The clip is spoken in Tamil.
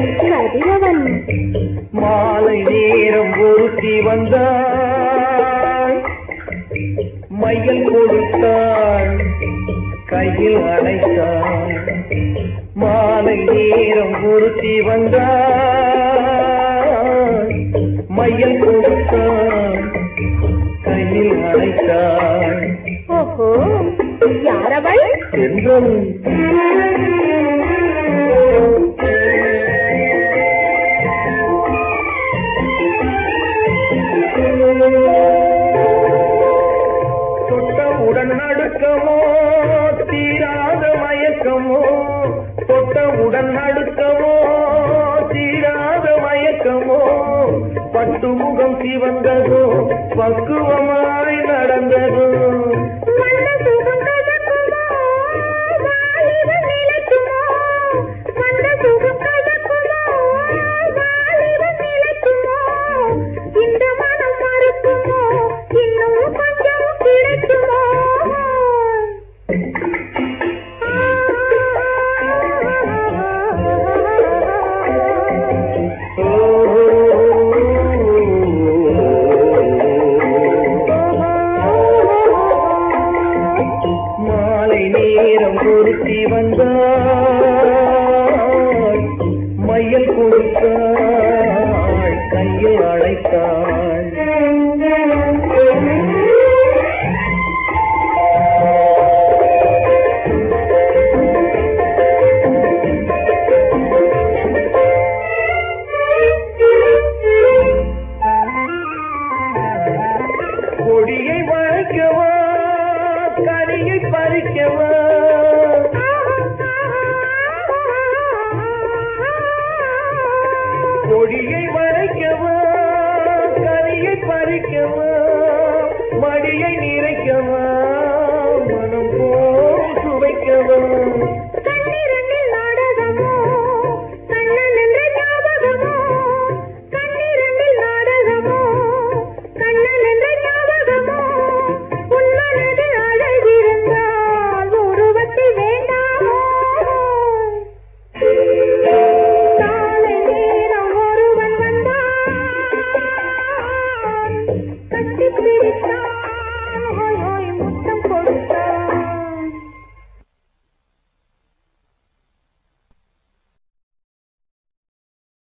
கதிரவன் மாலை நேரம் ஒருத்தி வந்தாள். மையல் கொடுத்தாள் கையில் அணைத்தாள். மாலை நேரம் ஒருத்தி வந்தாள். மையல் கொடுத்தாள் கையில் ஓஹோ யாரவள் சென்றல் மயக்கமோ தீராத மயக்கமோ தொட்டவுடன் நடுக்கமோ தீராத மயக்கமோ பட்டு முகம் சிவந்ததோ பக்குவமாய் நடந்ததோ பேசி வந்தாள் மையல் கொடுத்தாள் கையில் அழைத்தாள் கொடியை வழக்கவா கனியை பறிக்கவா? கொடியை மறைக்கவா கனியை பறிக்கவா?